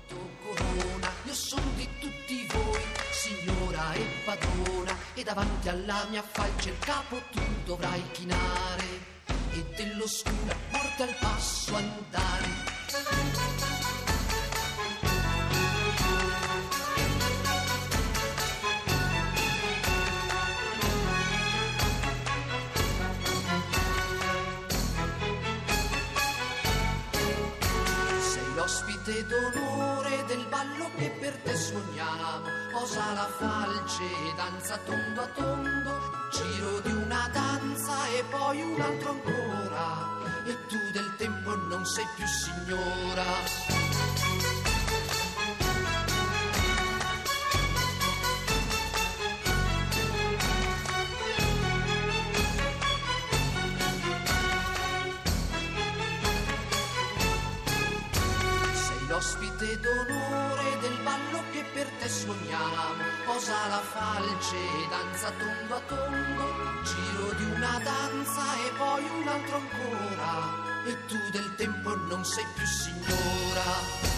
E davanti alla mia falce il capo tu dovrai chinare e dell'oscura morte al passo andare. Sei l'ospite d'onore ballo che per te sogniamo posa la falce, danza tondo a tondo, giro di una danza e poi un altro ancora, e tu del tempo non sei più signora. Sogniamo. Posa la falce, danza tondo a tondo, giro di una danza e poi un altro ancora. E tu del tempo non sei più signora.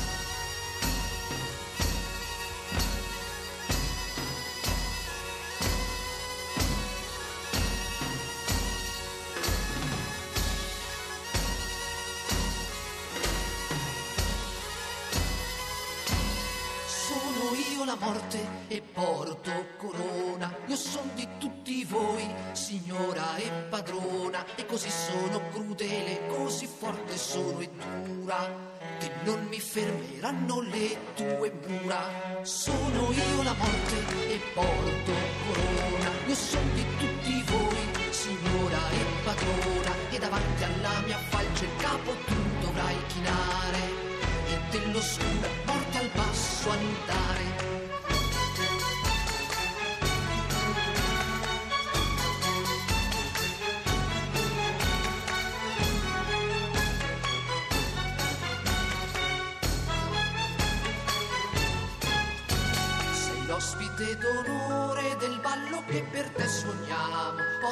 Porto corona. Io son di tutti voi, signora e padrona, e così sono crudele, così forte sono e dura che non mi fermeranno le tue mura. Sono io la morte e porto corona. Io son di tutti voi, signora e padrona, e davanti alla mia falce il capo tu dovrai chinare e dell'oscura morte al basso andare.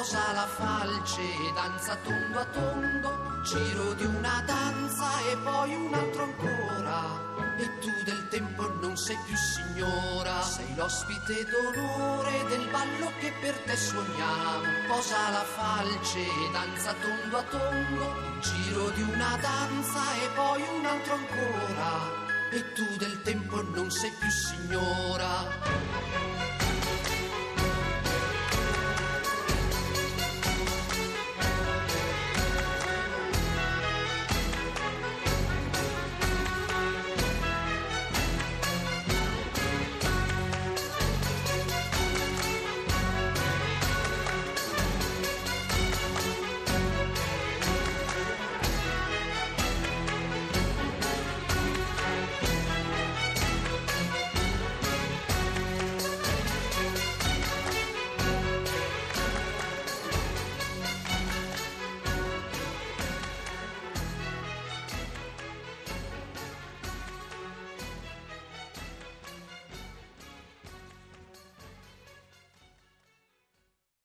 Sogniamo. Posa la falce e danza tondo a tondo, giro di una danza e poi un altro ancora. E tu del tempo non sei più signora, sei l'ospite d'onore del ballo che per te sogniamo. Posa la falce e danza tondo a tondo, giro di una danza e poi un altro ancora. E tu del tempo non sei più signora.